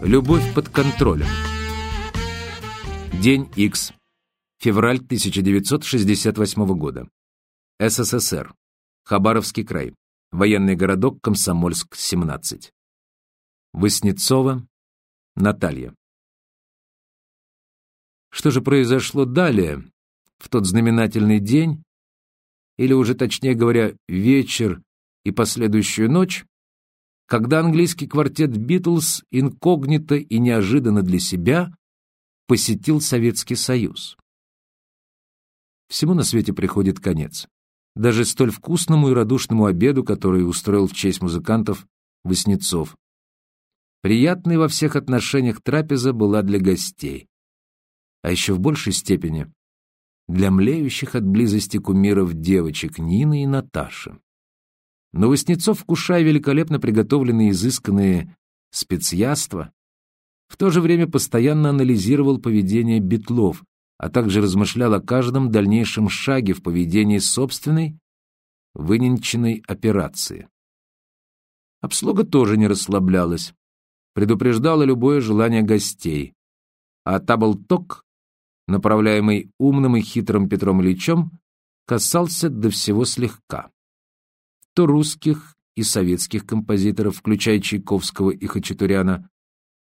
Любовь под контролем. День X. Февраль 1968 года. СССР. Хабаровский край. Военный городок Комсомольск, 17. Воснецова Наталья. Что же произошло далее, в тот знаменательный день, или уже точнее говоря, вечер и последующую ночь, когда английский квартет «Битлз» инкогнито и неожиданно для себя посетил Советский Союз. Всему на свете приходит конец. Даже столь вкусному и радушному обеду, который устроил в честь музыкантов Васнецов. Приятной во всех отношениях трапеза была для гостей. А еще в большей степени для млеющих от близости кумиров девочек Нины и Наташи. Но Васнецов, вкушая великолепно приготовленные изысканные специяства, в то же время постоянно анализировал поведение битлов, а также размышлял о каждом дальнейшем шаге в поведении собственной выненченной операции. Обслуга тоже не расслаблялась, предупреждала любое желание гостей, а таблток, направляемый умным и хитрым Петром Ильичем, касался до всего слегка то русских и советских композиторов, включая Чайковского и Хачатуряна,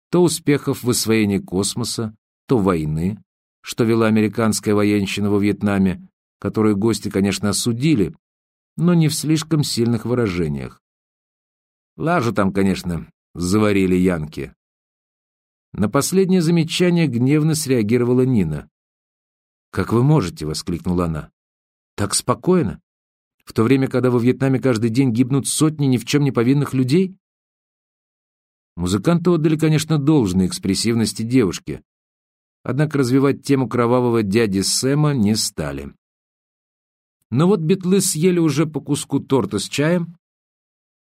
то успехов в освоении космоса, то войны, что вела американская военщина во Вьетнаме, которую гости, конечно, осудили, но не в слишком сильных выражениях. Лажу там, конечно, заварили янки. На последнее замечание гневно среагировала Нина. «Как вы можете?» — воскликнула она. «Так спокойно? В то время, когда во Вьетнаме каждый день гибнут сотни ни в чем не повинных людей? Музыканты отдали, конечно, должное экспрессивности девушки, однако развивать тему кровавого дяди Сэма не стали. Но вот битлы съели уже по куску торта с чаем.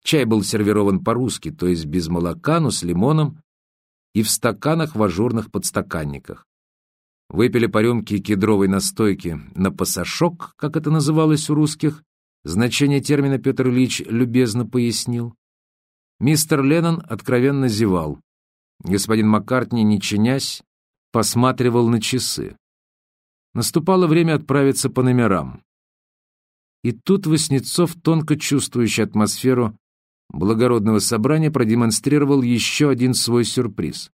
Чай был сервирован по-русски, то есть без молока, но с лимоном, и в стаканах в ажурных подстаканниках. Выпили по рюмке кедровой настойки на пасашок, как это называлось у русских, Значение термина Петр Ильич любезно пояснил. Мистер Леннон откровенно зевал. Господин Маккартни, не чинясь, посматривал на часы. Наступало время отправиться по номерам. И тут Васнецов, тонко чувствующий атмосферу благородного собрания, продемонстрировал еще один свой сюрприз.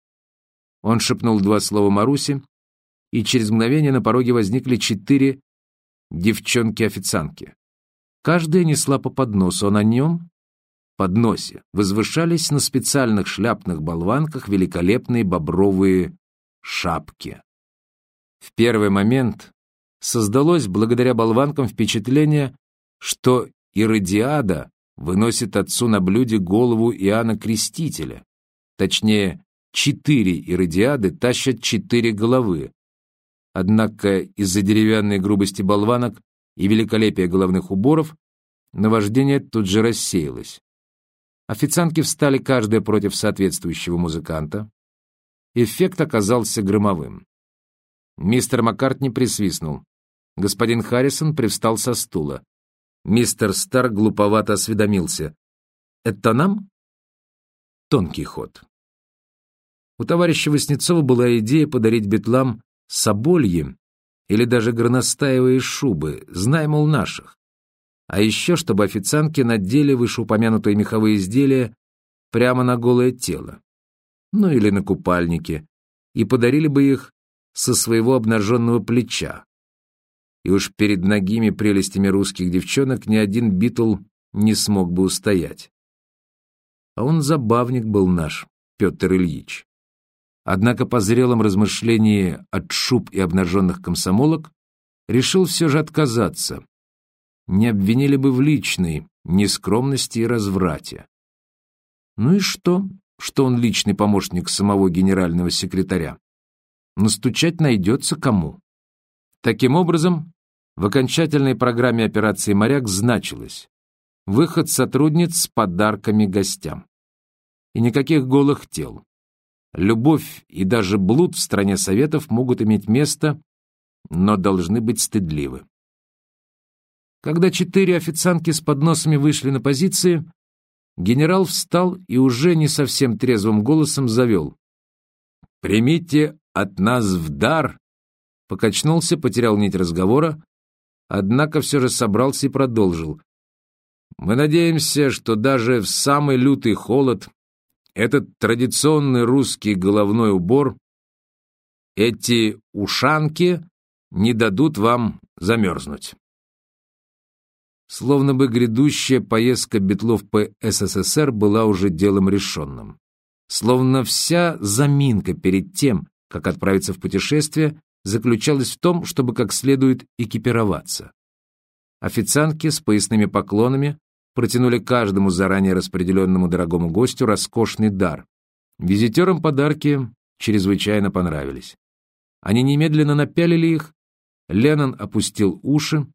Он шепнул два слова Марусе, и через мгновение на пороге возникли четыре девчонки-официантки. Каждая несла по подносу, а на нем, подносе, возвышались на специальных шляпных болванках великолепные бобровые шапки. В первый момент создалось благодаря болванкам впечатление, что Иродиада выносит отцу на блюде голову Иоанна Крестителя. Точнее, четыре Иродиады тащат четыре головы. Однако из-за деревянной грубости болванок и великолепие головных уборов, наваждение тут же рассеялось. Официантки встали каждая против соответствующего музыканта. Эффект оказался громовым. Мистер Маккартни присвистнул. Господин Харрисон привстал со стула. Мистер Стар глуповато осведомился. «Это нам?» Тонкий ход. У товарища Васнецова была идея подарить Бетлам собольи или даже горностаевые шубы, знай, мол, наших. А еще, чтобы официантки надели вышеупомянутые меховые изделия прямо на голое тело. Ну или на купальники, и подарили бы их со своего обнаженного плеча. И уж перед ногими прелестями русских девчонок ни один Битл не смог бы устоять. А он забавник был наш, Петр Ильич. Однако по зрелом размышлении от шуб и обнаженных комсомолок решил все же отказаться. Не обвинили бы в личной нескромности и разврате. Ну и что, что он личный помощник самого генерального секретаря? Настучать найдется кому. Таким образом, в окончательной программе операции «Моряк» значилось выход сотрудниц с подарками гостям. И никаких голых тел. Любовь и даже блуд в стране Советов могут иметь место, но должны быть стыдливы. Когда четыре официантки с подносами вышли на позиции, генерал встал и уже не совсем трезвым голосом завел. примите от нас в дар, покачнулся, потерял нить разговора, однако все же собрался и продолжил. Мы надеемся, что даже в самый лютый холод этот традиционный русский головной убор, эти ушанки не дадут вам замерзнуть. Словно бы грядущая поездка Бетлов по СССР была уже делом решенным. Словно вся заминка перед тем, как отправиться в путешествие, заключалась в том, чтобы как следует экипироваться. Официантки с поясными поклонами протянули каждому заранее распределенному дорогому гостю роскошный дар. Визитерам подарки чрезвычайно понравились. Они немедленно напялили их, Леннон опустил уши,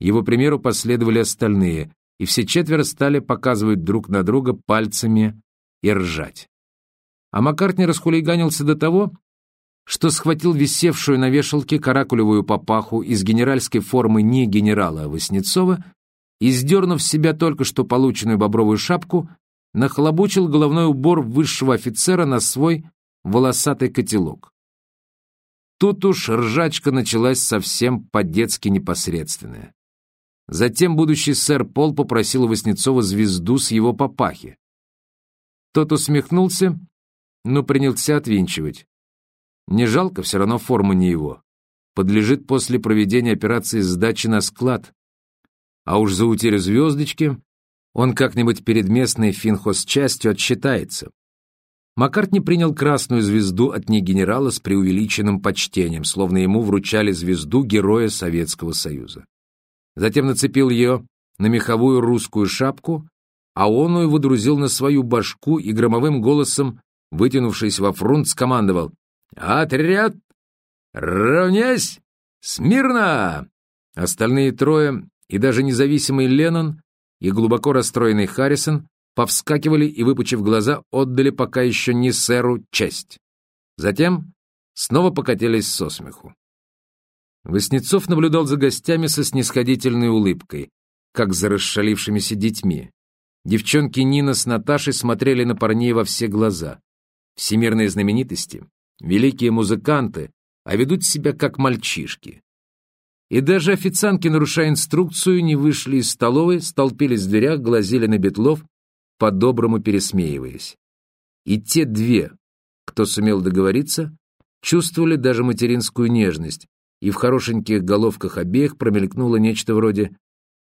его примеру последовали остальные, и все четверо стали показывать друг на друга пальцами и ржать. А Маккартни расхулиганился до того, что схватил висевшую на вешалке каракулевую папаху из генеральской формы не генерала а Васнецова и, сдернув с себя только что полученную бобровую шапку, нахлобучил головной убор высшего офицера на свой волосатый котелок. Тут уж ржачка началась совсем по-детски непосредственная. Затем будущий сэр Пол попросил у Васнецова звезду с его папахи. Тот усмехнулся, но принялся отвинчивать. Не жалко, все равно форма не его. Подлежит после проведения операции сдачи на склад. А уж за утерю звездочки он как-нибудь перед местной финхозчастью отсчитается. Маккартни принял красную звезду от негенерала с преувеличенным почтением, словно ему вручали звезду Героя Советского Союза. Затем нацепил ее на меховую русскую шапку, а он его водрузил на свою башку и громовым голосом, вытянувшись во фронт, скомандовал «Отряд! Равнясь! Смирно!» Остальные трое и даже независимый Леннон и глубоко расстроенный Харрисон повскакивали и, выпучив глаза, отдали пока еще не сэру честь. Затем снова покатились со смеху. Воснецов наблюдал за гостями со снисходительной улыбкой, как за расшалившимися детьми. Девчонки Нина с Наташей смотрели на парней во все глаза. Всемирные знаменитости, великие музыканты, а ведут себя как мальчишки. И даже официантки, нарушая инструкцию, не вышли из столовой, столпились в дверях, глазели на Бетлов, по-доброму пересмеиваясь. И те две, кто сумел договориться, чувствовали даже материнскую нежность, и в хорошеньких головках обеих промелькнуло нечто вроде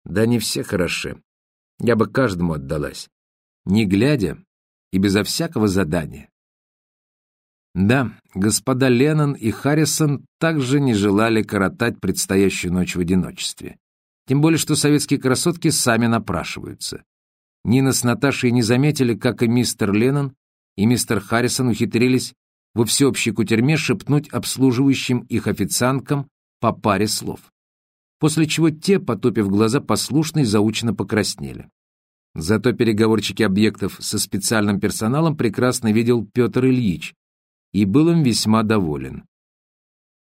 «Да не все хороши, я бы каждому отдалась, не глядя и безо всякого задания». Да, господа Леннон и Харрисон также не желали коротать предстоящую ночь в одиночестве. Тем более, что советские красотки сами напрашиваются. Нина с Наташей не заметили, как и мистер Леннон и мистер Харрисон ухитрились во всеобщей кутерьме шепнуть обслуживающим их официанткам по паре слов. После чего те, потупив глаза, послушно и заучно покраснели. Зато переговорчики объектов со специальным персоналом прекрасно видел Петр Ильич, и был им весьма доволен.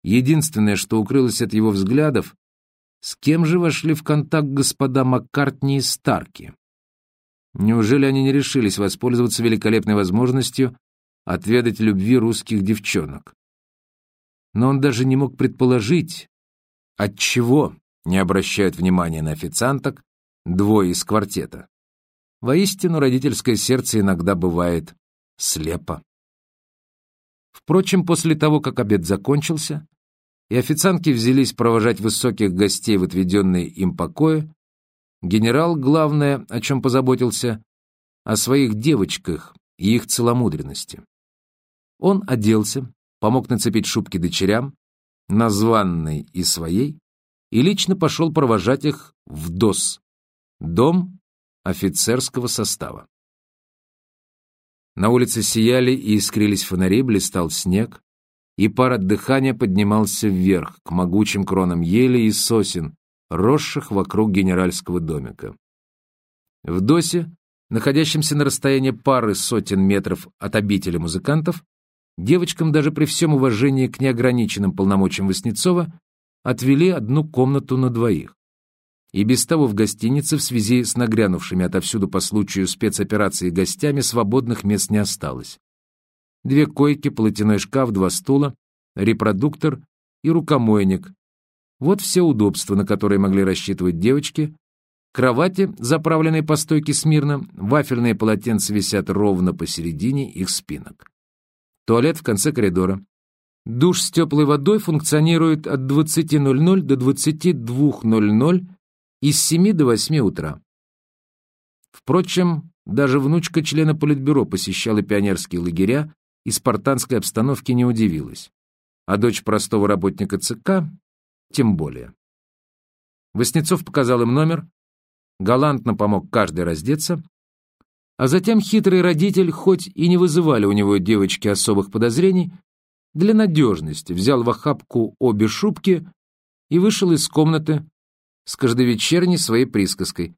Единственное, что укрылось от его взглядов, с кем же вошли в контакт господа Маккартни и Старки? Неужели они не решились воспользоваться великолепной возможностью отведать любви русских девчонок? Но он даже не мог предположить, от чего не обращают внимания на официанток двое из квартета. Воистину, родительское сердце иногда бывает слепо. Впрочем, после того, как обед закончился, и официантки взялись провожать высоких гостей в отведенные им покои, генерал, главное, о чем позаботился, о своих девочках и их целомудренности. Он оделся, помог нацепить шубки дочерям, названной и своей, и лично пошел провожать их в ДОС, дом офицерского состава. На улице сияли и искрились фонари, блистал снег, и пар от дыхания поднимался вверх, к могучим кронам ели и сосен, росших вокруг генеральского домика. В досе, находящемся на расстоянии пары сотен метров от обители музыкантов, девочкам даже при всем уважении к неограниченным полномочиям Васнецова отвели одну комнату на двоих. И без того в гостинице в связи с нагрянувшими отовсюду по случаю спецоперации гостями свободных мест не осталось. две койки, полотяной шкаф, два стула, репродуктор и рукомойник. Вот все удобства, на которые могли рассчитывать девочки. Кровати, заправленные по стойке смирно, вафельные полотенца висят ровно посередине их спинок. Туалет в конце коридора. Душ с теплой водой функционирует от 20.00 до 22.00 и с 7 до 8 утра. Впрочем, даже внучка члена Политбюро посещала пионерские лагеря и спартанской обстановке не удивилась. А дочь простого работника ЦК тем более. Воснецов показал им номер, галантно помог каждой раздеться, а затем хитрый родитель, хоть и не вызывали у него девочки особых подозрений, для надежности взял в охапку обе шубки и вышел из комнаты с каждовечерней своей присказкой.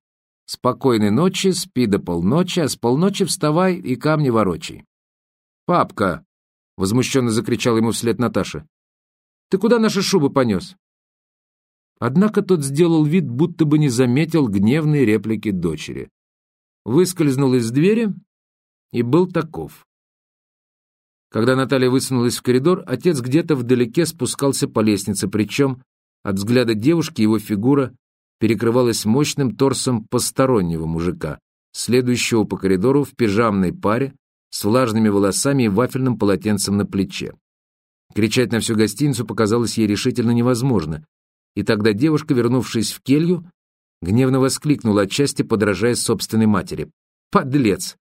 «Спокойной ночи, спи до полночи, а с полночи вставай и камни ворочай». «Папка!» — возмущенно закричал ему вслед Наташа. «Ты куда наши шубы понес?» Однако тот сделал вид, будто бы не заметил гневные реплики дочери. Выскользнул из двери и был таков. Когда Наталья высунулась в коридор, отец где-то вдалеке спускался по лестнице, причем от взгляда девушки его фигура перекрывалась мощным торсом постороннего мужика, следующего по коридору в пижамной паре с влажными волосами и вафельным полотенцем на плече. Кричать на всю гостиницу показалось ей решительно невозможно, и тогда девушка, вернувшись в келью, гневно воскликнула отчасти, подражая собственной матери. «Подлец!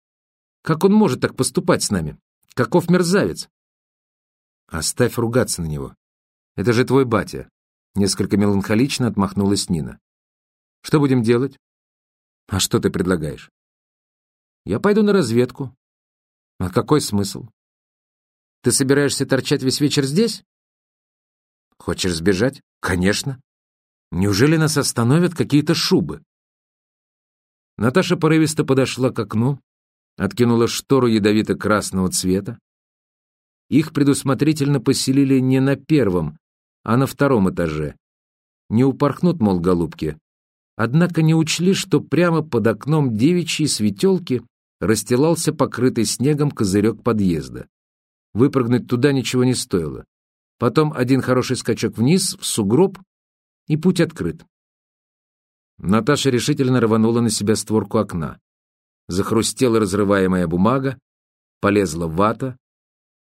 Как он может так поступать с нами? Каков мерзавец!» «Оставь ругаться на него. Это же твой батя!» Несколько меланхолично отмахнулась Нина. «Что будем делать?» «А что ты предлагаешь?» «Я пойду на разведку». «А какой смысл? Ты собираешься торчать весь вечер здесь?» «Хочешь сбежать?» «Конечно. Неужели нас остановят какие-то шубы? Наташа порывисто подошла к окну, откинула штору ядовито-красного цвета. Их предусмотрительно поселили не на первом, а на втором этаже. Не упорхнут, мол, голубки. Однако не учли, что прямо под окном девичьей светелки расстилался покрытый снегом козырек подъезда. Выпрыгнуть туда ничего не стоило. Потом один хороший скачок вниз, в сугроб, и путь открыт. Наташа решительно рванула на себя створку окна. Захрустела разрываемая бумага, полезла вата,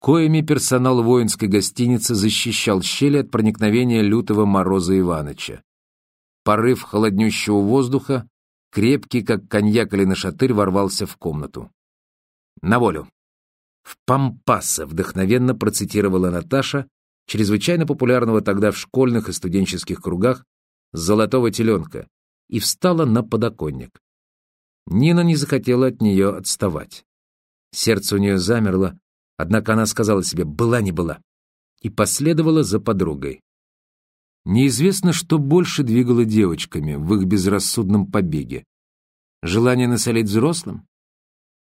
коими персонал воинской гостиницы защищал щели от проникновения лютого мороза Иваныча. Порыв холоднющего воздуха, крепкий, как коньяк или нашатырь, ворвался в комнату. «На волю!» «В пампаса!» — вдохновенно процитировала Наташа, чрезвычайно популярного тогда в школьных и студенческих кругах, золотого теленка, и встала на подоконник. Нина не захотела от нее отставать. Сердце у нее замерло, однако она сказала себе «была не была» и последовала за подругой. Неизвестно, что больше двигало девочками в их безрассудном побеге. Желание насолить взрослым?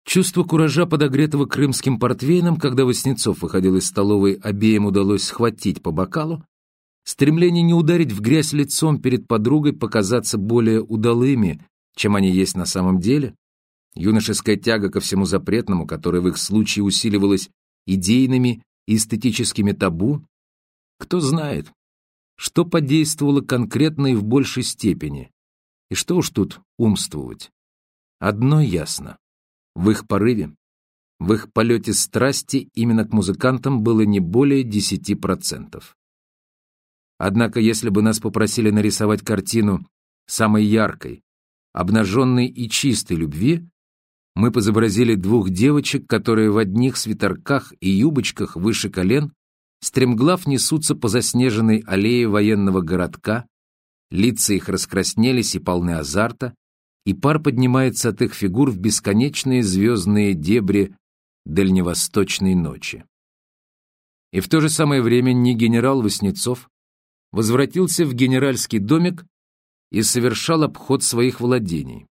Чувство куража, подогретого крымским портвейном, когда Васнецов выходил из столовой, обеим удалось схватить по бокалу, стремление не ударить в грязь лицом перед подругой, показаться более удалыми, чем они есть на самом деле, юношеская тяга ко всему запретному, которая в их случае усиливалась идейными и эстетическими табу, кто знает, что подействовало конкретно и в большей степени, и что уж тут умствовать. Одно ясно. В их порыве, в их полете страсти именно к музыкантам было не более 10%. Однако, если бы нас попросили нарисовать картину самой яркой, обнаженной и чистой любви, мы бы изобразили двух девочек, которые в одних свитерках и юбочках выше колен стремглав несутся по заснеженной аллее военного городка, лица их раскраснелись и полны азарта, и пар поднимается от их фигур в бесконечные звездные дебри дальневосточной ночи. И в то же самое время не генерал Васнецов возвратился в генеральский домик и совершал обход своих владений.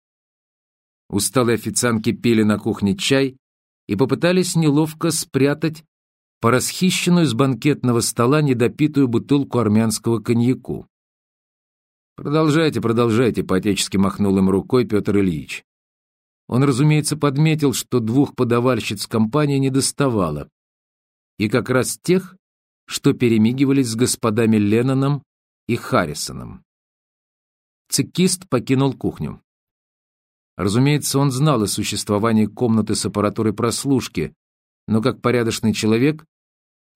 Усталые официантки пили на кухне чай и попытались неловко спрятать по расхищенную с банкетного стола недопитую бутылку армянского коньяку. «Продолжайте, продолжайте», — по-отечески махнул им рукой Петр Ильич. Он, разумеется, подметил, что двух подавальщиц компании не доставало, и как раз тех, что перемигивались с господами Ленноном и Харрисоном. Цикист покинул кухню. Разумеется, он знал о существовании комнаты с аппаратурой прослушки, но как порядочный человек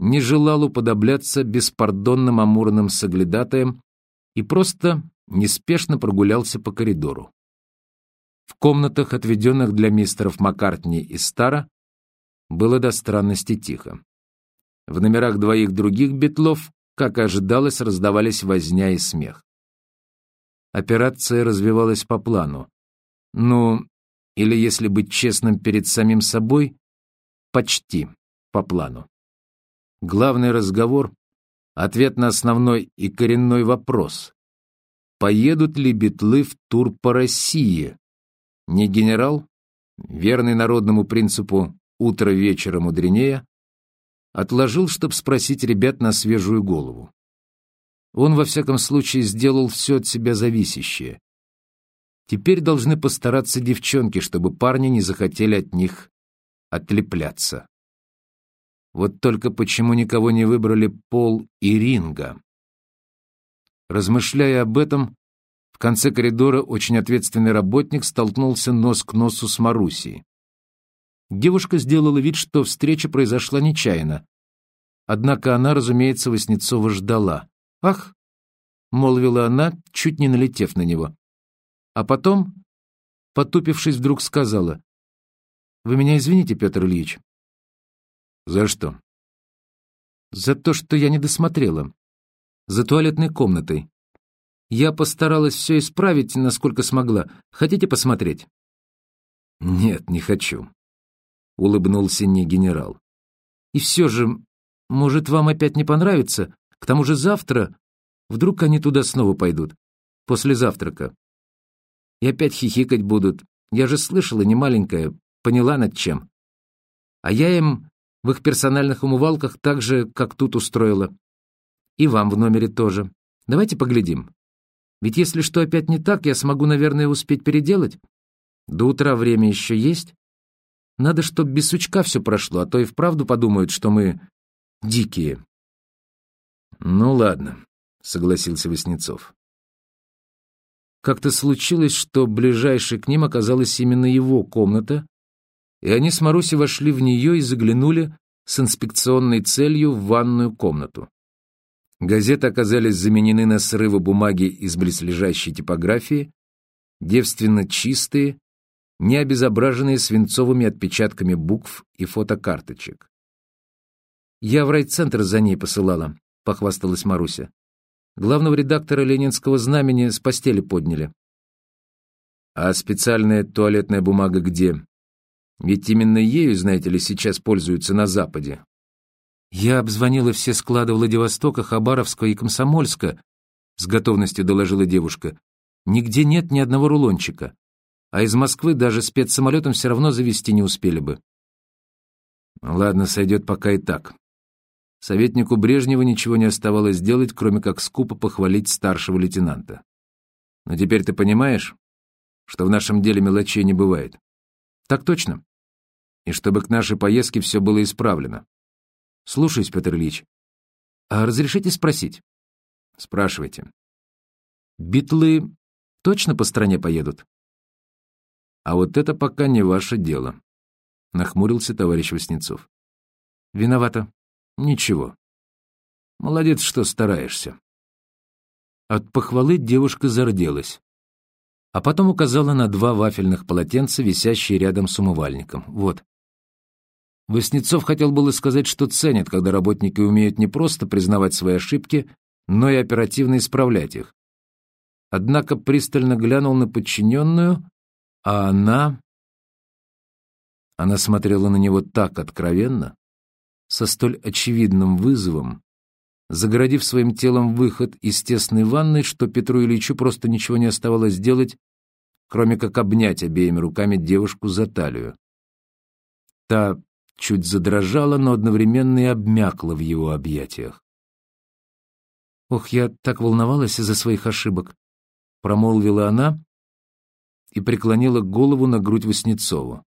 не желал уподобляться беспардонным амурным соглядатаям и просто неспешно прогулялся по коридору. В комнатах, отведенных для мистеров Маккартни и Стара, было до странности тихо. В номерах двоих других битлов, как и ожидалось, раздавались возня и смех. Операция развивалась по плану. Ну, или, если быть честным перед самим собой, почти по плану. Главный разговор — ответ на основной и коренной вопрос. Поедут ли битлы в тур по России? Не генерал, верный народному принципу «утро вечера мудренее», отложил, чтобы спросить ребят на свежую голову. Он, во всяком случае, сделал все от себя зависящее. Теперь должны постараться девчонки, чтобы парни не захотели от них отлепляться. Вот только почему никого не выбрали Пол и Ринга? Размышляя об этом, в конце коридора очень ответственный работник столкнулся нос к носу с Марусией. Девушка сделала вид, что встреча произошла нечаянно. Однако она, разумеется, Васнецова ждала. «Ах!» — молвила она, чуть не налетев на него. А потом, потупившись, вдруг сказала. «Вы меня извините, Петр Ильич». «За что?» «За то, что я не досмотрела. За туалетной комнатой. Я постаралась все исправить, насколько смогла. Хотите посмотреть?» «Нет, не хочу», — улыбнулся не генерал. «И все же, может, вам опять не понравится? К тому же завтра... Вдруг они туда снова пойдут? После завтрака. И опять хихикать будут. Я же слышала, не маленькая, поняла над чем. А я им в их персональных умывалках так же, как тут устроила. И вам в номере тоже. Давайте поглядим. Ведь если что опять не так, я смогу, наверное, успеть переделать. До утра время еще есть. Надо, чтоб без сучка все прошло, а то и вправду подумают, что мы дикие. Ну ладно, согласился Васнецов. Как-то случилось, что ближайшей к ним оказалась именно его комната, и они с Марусей вошли в нее и заглянули с инспекционной целью в ванную комнату. Газеты оказались заменены на срывы бумаги из близлежащей типографии, девственно чистые, не обезображенные свинцовыми отпечатками букв и фотокарточек. «Я в райцентр за ней посылала», — похвасталась Маруся. «Главного редактора «Ленинского знамени» с постели подняли». «А специальная туалетная бумага где?» «Ведь именно ею, знаете ли, сейчас пользуются на Западе». «Я обзвонила все склады Владивостока, Хабаровска и Комсомольска», — с готовностью доложила девушка. «Нигде нет ни одного рулончика а из Москвы даже спецсамолетом все равно завести не успели бы. Ладно, сойдет пока и так. Советнику Брежнева ничего не оставалось делать, кроме как скупо похвалить старшего лейтенанта. Но теперь ты понимаешь, что в нашем деле мелочей не бывает? Так точно. И чтобы к нашей поездке все было исправлено. Слушаюсь, Петр Ильич. А разрешите спросить? Спрашивайте. Битлы точно по стране поедут? А вот это пока не ваше дело, — нахмурился товарищ Васнецов. Виновата. Ничего. Молодец, что стараешься. От похвалы девушка зарделась, а потом указала на два вафельных полотенца, висящие рядом с умывальником. Вот. Васнецов хотел было сказать, что ценит, когда работники умеют не просто признавать свои ошибки, но и оперативно исправлять их. Однако пристально глянул на подчиненную, а она... Она смотрела на него так откровенно, со столь очевидным вызовом, загородив своим телом выход из тесной ванной, что Петру Ильичу просто ничего не оставалось делать, кроме как обнять обеими руками девушку за талию. Та чуть задрожала, но одновременно и обмякла в его объятиях. «Ох, я так волновалась из-за своих ошибок», — промолвила она, и преклонила голову на грудь Васнецова.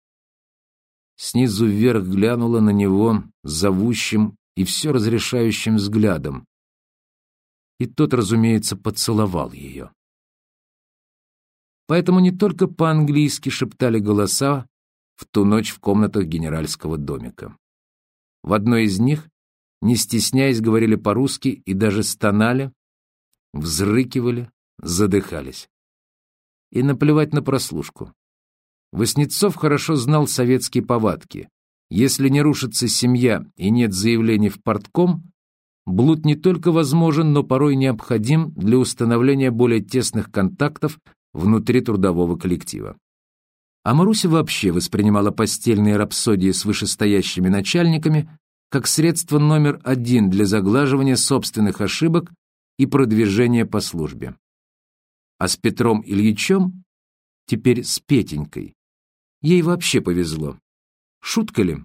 Снизу вверх глянула на него зовущим и все разрешающим взглядом. И тот, разумеется, поцеловал ее. Поэтому не только по-английски шептали голоса в ту ночь в комнатах генеральского домика. В одной из них, не стесняясь, говорили по-русски и даже стонали, взрыкивали, задыхались. И наплевать на прослушку. Воснецов хорошо знал советские повадки. Если не рушится семья и нет заявлений в портком, блуд не только возможен, но порой необходим для установления более тесных контактов внутри трудового коллектива. А Маруся вообще воспринимала постельные рапсодии с вышестоящими начальниками как средство номер один для заглаживания собственных ошибок и продвижения по службе. А с Петром Ильичем, теперь с Петенькой, ей вообще повезло. Шутка ли?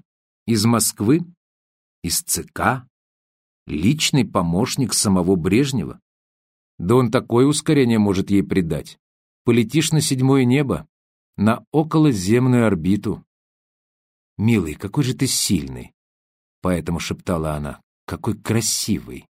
Из Москвы? Из ЦК? Личный помощник самого Брежнева? Да он такое ускорение может ей придать. Полетишь на седьмое небо, на околоземную орбиту. «Милый, какой же ты сильный!» Поэтому шептала она, «Какой красивый!»